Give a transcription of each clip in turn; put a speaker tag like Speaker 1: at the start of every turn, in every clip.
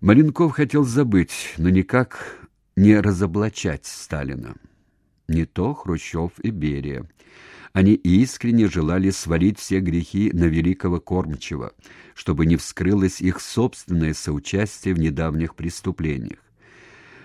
Speaker 1: Маленков хотел забыть, но никак не разоблачать Сталина. Не то Хрущев и Берия. Они искренне желали свалить все грехи на великого кормчего, чтобы не вскрылось их собственное соучастие в недавних преступлениях.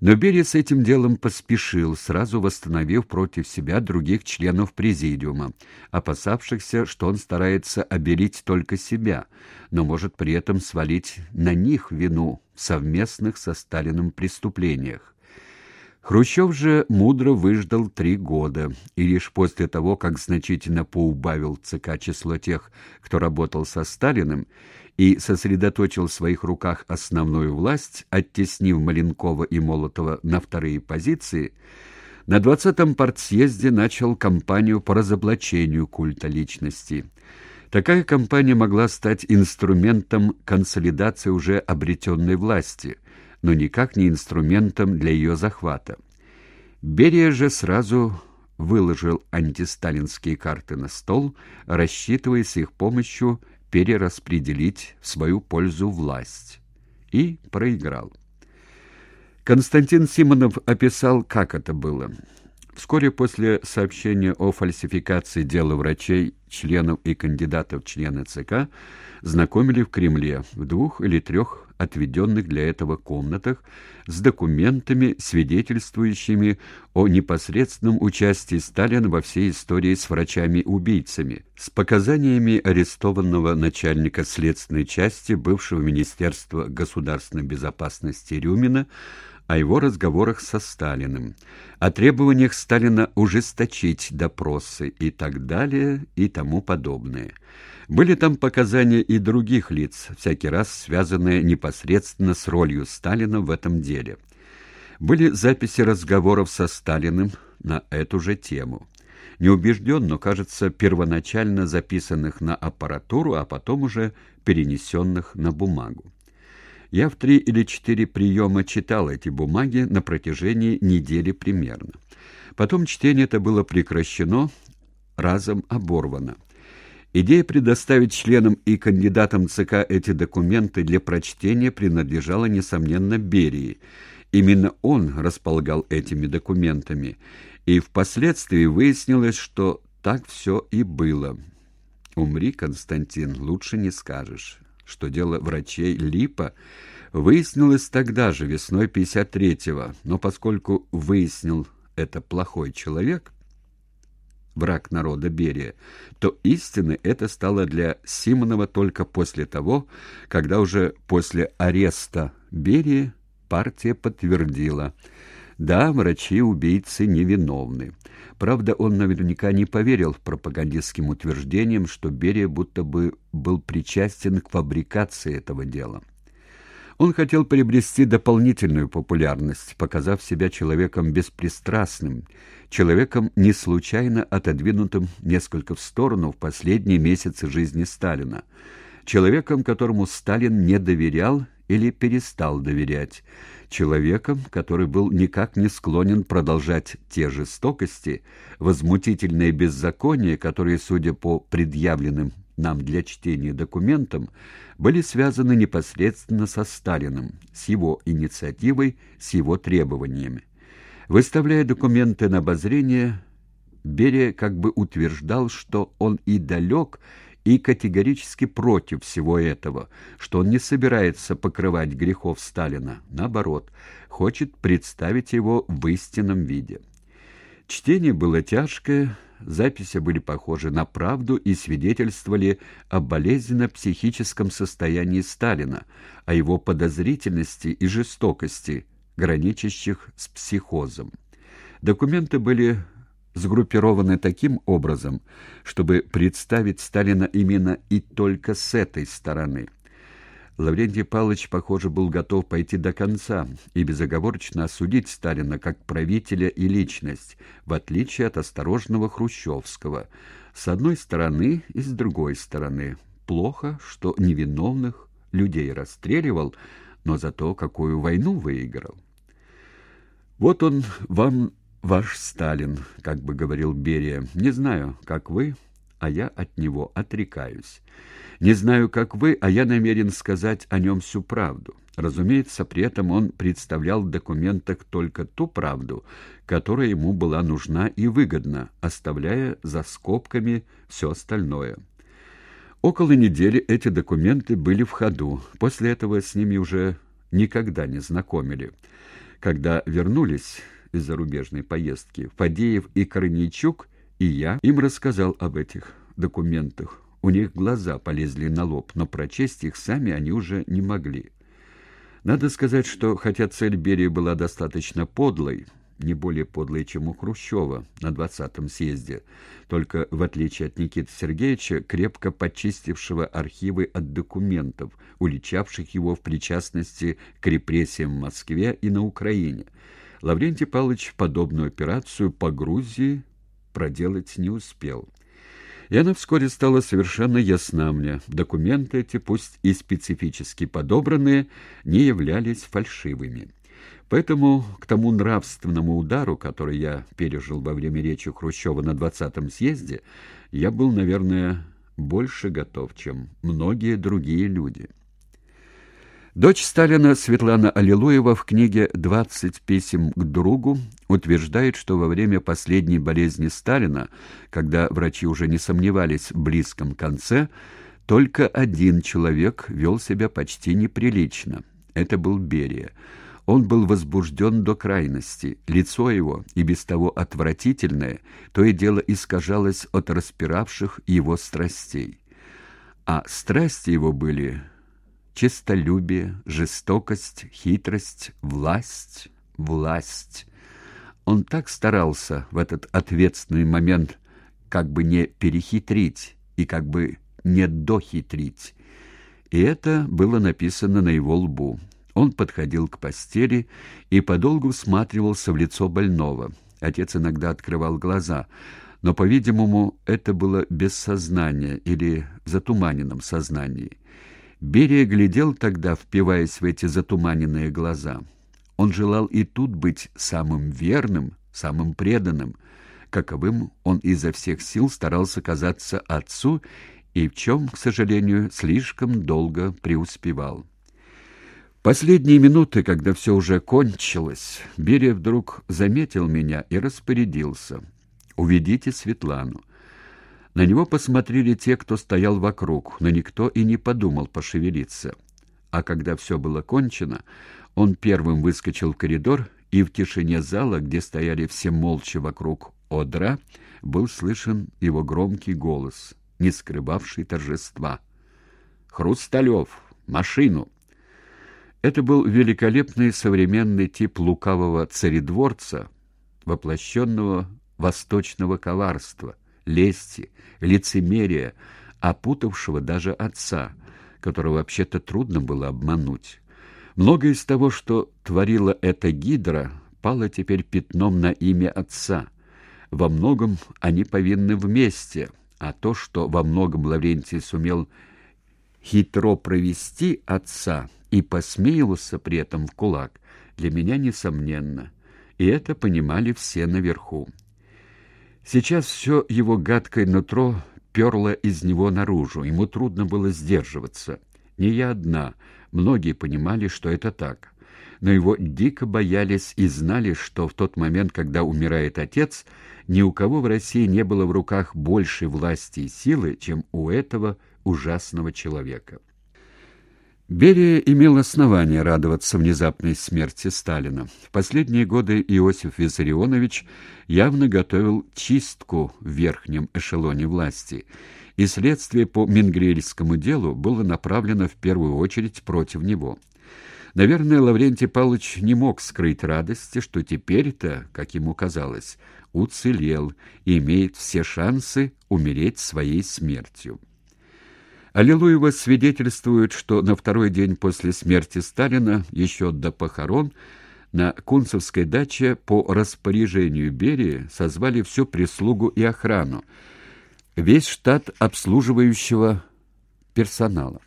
Speaker 1: Но Берия с этим делом поспешил, сразу восстановив против себя других членов президиума, опасавшихся, что он старается обелить только себя, но может при этом свалить на них вину в совместных со Сталиным преступлениях. Хрущев же мудро выждал три года, и лишь после того, как значительно поубавил ЦК число тех, кто работал со Сталиным, и сосредоточил в своих руках основную власть, оттеснив Маленкова и Молотова на вторые позиции, на 20-м партсъезде начал кампанию по разоблачению культа личности. Такая кампания могла стать инструментом консолидации уже обретенной власти – но никак не инструментом для ее захвата. Берия же сразу выложил антисталинские карты на стол, рассчитывая с их помощью перераспределить в свою пользу власть. И проиграл. Константин Симонов описал, как это было. Вскоре после сообщения о фальсификации дела врачей, членов и кандидатов члены ЦК знакомили в Кремле в двух или трех отведенных для этого комнатах с документами, свидетельствующими о непосредственном участии Сталина во всей истории с врачами-убийцами, с показаниями арестованного начальника следственной части бывшего Министерства государственной безопасности Рюмина о его разговорах со Сталиным, о требованиях Сталина ужесточить допросы и так далее и тому подобное. Были там показания и других лиц, всякий раз связанные непосредственно с ролью Сталина в этом деле. Были записи разговоров со Сталиным на эту же тему. Не убежден, но, кажется, первоначально записанных на аппаратуру, а потом уже перенесенных на бумагу. Я в три или четыре приема читал эти бумаги на протяжении недели примерно. Потом чтение это было прекращено, разом оборвано. Идея предоставить членам и кандидатам ЦК эти документы для прочтения принадлежала, несомненно, Берии. Именно он располагал этими документами, и впоследствии выяснилось, что так все и было. «Умри, Константин, лучше не скажешь» что дело врачей Липа выяснилось тогда же, весной 53-го, но поскольку выяснил это плохой человек, враг народа Берия, то истины это стало для Симонова только после того, когда уже после ареста Берии партия подтвердила – да, врачи-убийцы невиновны. Правда, он наверняка не поверил пропагандистским утверждениям, что Берия будто бы был причастен к фабрикации этого дела. Он хотел приобрести дополнительную популярность, показав себя человеком беспристрастным, человеком не случайно отодвинутым несколько в сторону в последние месяцы жизни Сталина, человеком, которому Сталин не доверял или перестал доверять, человеком, который был никак не склонен продолжать те жестокости, возмутительные беззакония, которые, судя по предъявленным нам для чтения документам, были связаны непосредственно со Сталиным, с его инициативой, с его требованиями. Выставляя документы на обозрение, Берия как бы утверждал, что он и далек и категорически против всего этого, что он не собирается покрывать грехов Сталина, наоборот, хочет представить его в истинном виде. Чтение было тяжкое, записи были похожи на правду и свидетельствовали о болезненно-психическом состоянии Сталина, о его подозрительности и жестокости, граничащих с психозом. Документы были сгруппированы таким образом, чтобы представить Сталина именно и только с этой стороны. Лаврентий Павлович, похоже, был готов пойти до конца и безоговорочно осудить Сталина как правителя и личность, в отличие от осторожного Хрущевского, с одной стороны и с другой стороны. Плохо, что невиновных людей расстреливал, но зато какую войну выиграл. Вот он вам ваш Сталин, как бы говорил Берия. Не знаю, как вы, а я от него отрекаюсь. Не знаю, как вы, а я намерен сказать о нем всю правду. Разумеется, при этом он представлял в документах только ту правду, которая ему была нужна и выгодна, оставляя за скобками все остальное. Около недели эти документы были в ходу. После этого с ними уже никогда не знакомили. Когда вернулись из зарубежной поездки, Фадеев и Корнейчук и я им рассказал об этих документах. У них глаза полезли на лоб, но прочесть их сами они уже не могли. Надо сказать, что хотя цель Берии была достаточно подлой, не более подлой, чем у Хрущева на 20-м съезде, только, в отличие от Никиты Сергеевича, крепко почистившего архивы от документов, уличавших его в причастности к репрессиям в Москве и на Украине, Лаврентий Павлович подобную операцию по Грузии проделать не успел. И она вскоре стала совершенно ясна мне. Документы эти, пусть и специфически подобранные, не являлись фальшивыми. Поэтому к тому нравственному удару, который я пережил во время речи Хрущева на 20-м съезде, я был, наверное, больше готов, чем многие другие люди. Дочь Сталина Светлана Аллилуева в книге «20 писем к другу» утверждает, что во время последней болезни Сталина, когда врачи уже не сомневались в близком конце, только один человек вел себя почти неприлично. Это был Берия. Он был возбужден до крайности. Лицо его, и без того отвратительное, то и дело искажалось от распиравших его страстей. А страсти его были честолюбие, жестокость, хитрость, власть, власть. Он так старался в этот ответственный момент как бы не перехитрить и как бы не дохитрить. И это было написано на его лбу. Он подходил к постели и подолгу всматривался в лицо больного. Отец иногда открывал глаза, но, по-видимому, это было без сознания или в затуманенном сознании. Берия глядел тогда, впиваясь в эти затуманенные глаза. Он желал и тут быть самым верным, самым преданным. Каковым он изо всех сил старался казаться отцу и в чем, к сожалению, слишком долго преуспевал. Последние минуты, когда все уже кончилось, Берия вдруг заметил меня и распорядился. «Уведите Светлану. На него посмотрели те, кто стоял вокруг, но никто и не подумал пошевелиться. А когда все было кончено, он первым выскочил в коридор, и в тишине зала, где стояли все молча вокруг одра, был слышен его громкий голос, не скрывавший торжества. «Хрусталев! Машину!» Это был великолепный современный тип лукавого царедворца, воплощенного восточного коварства — лести, лицемерия, опутавшего даже отца, которого вообще-то трудно было обмануть. Многое из того, что творила эта гидра, пало теперь пятном на имя отца. Во многом они повинны вместе, а то, что во многом Лаврентий сумел хитро провести отца и посмеивался при этом в кулак, для меня несомненно. И это понимали все наверху. Сейчас все его гадкое нутро перло из него наружу, ему трудно было сдерживаться. Не я одна, многие понимали, что это так. Но его дико боялись и знали, что в тот момент, когда умирает отец, ни у кого в России не было в руках большей власти и силы, чем у этого ужасного человека. Берия имел основание радоваться внезапной смерти Сталина. В последние годы Иосиф Виссарионович явно готовил чистку в верхнем эшелоне власти, и следствие по Менгрельскому делу было направлено в первую очередь против него. Наверное, Лаврентий Павлович не мог скрыть радости, что теперь-то, как ему казалось, уцелел и имеет все шансы умереть своей смертью. Аллилуева свидетельствует, что на второй день после смерти Сталина, еще до похорон, на Кунцевской даче по распоряжению Берии созвали всю прислугу и охрану, весь штат обслуживающего персонала,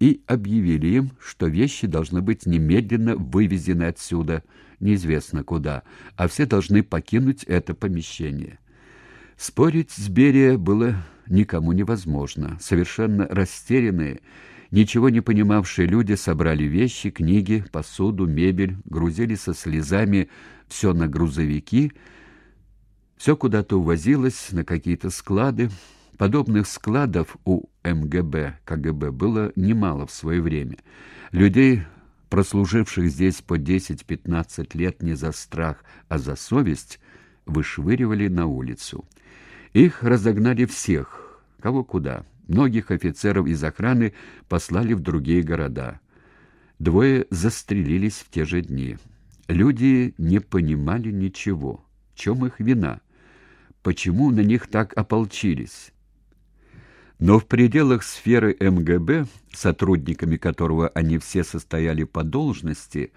Speaker 1: и объявили им, что вещи должны быть немедленно вывезены отсюда, неизвестно куда, а все должны покинуть это помещение. Спорить с Берия было никому невозможно. Совершенно растерянные, ничего не понимавшие люди собрали вещи, книги, посуду, мебель, грузили со слезами все на грузовики, все куда-то увозилось на какие-то склады. Подобных складов у МГБ, КГБ было немало в свое время. Людей, прослуживших здесь по 10-15 лет не за страх, а за совесть, вышвыривали на улицу. Их разогнали всех, кого куда. Многих офицеров из охраны послали в другие города. Двое застрелились в те же дни. Люди не понимали ничего. В чем их вина? Почему на них так ополчились? Но в пределах сферы МГБ, сотрудниками которого они все состояли по должности,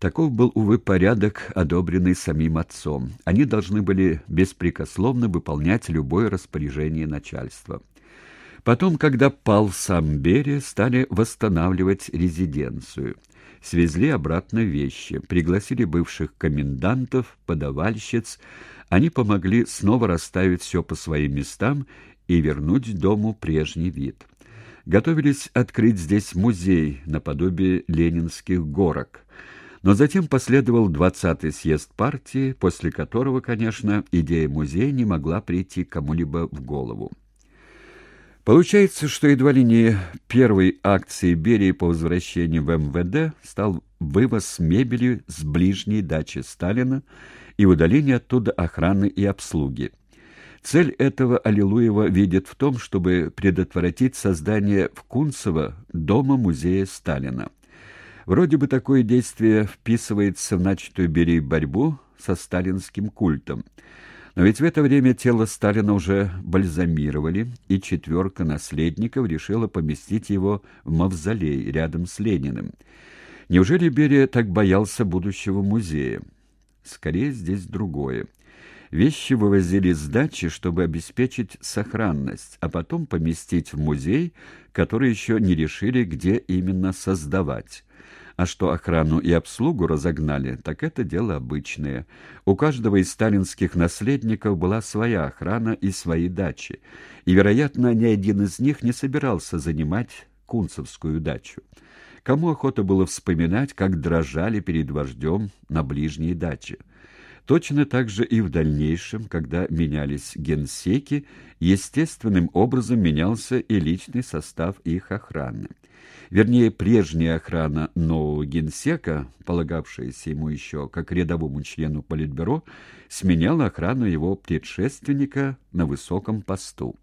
Speaker 1: Таков был, увы, порядок, одобренный самим отцом. Они должны были беспрекословно выполнять любое распоряжение начальства. Потом, когда пал сам Берия, стали восстанавливать резиденцию. Свезли обратно вещи, пригласили бывших комендантов, подавальщиц. Они помогли снова расставить все по своим местам и вернуть дому прежний вид. Готовились открыть здесь музей наподобие ленинских горок – но затем последовал 20-й съезд партии, после которого, конечно, идея музея не могла прийти кому-либо в голову. Получается, что едва ли не первой акцией Берии по возвращению в МВД стал вывоз мебели с ближней дачи Сталина и удаление оттуда охраны и обслуги. Цель этого Аллилуева видит в том, чтобы предотвратить создание в Кунцево дома-музея Сталина. Вроде бы такое действие вписывается в начатую Берии борьбу со сталинским культом. Но ведь в это время тело Сталина уже бальзамировали, и четверка наследников решила поместить его в мавзолей рядом с Лениным. Неужели Берия так боялся будущего музея? Скорее, здесь другое. Вещи вывозили с дачи, чтобы обеспечить сохранность, а потом поместить в музей, который еще не решили, где именно создавать. А что охрану и обслугу разогнали, так это дело обычное. У каждого из сталинских наследников была своя охрана и свои дачи, и, вероятно, ни один из них не собирался занимать Кунцевскую дачу. Кому охота было вспоминать, как дрожали перед вождем на ближней даче? Точно так же и в дальнейшем, когда менялись генсеки, естественным образом менялся и личный состав их охраны. Вернее, прежняя охрана нового генсека, полагавшаяся ему еще как рядовому члену Политбюро, сменяла охрану его предшественника на высоком посту.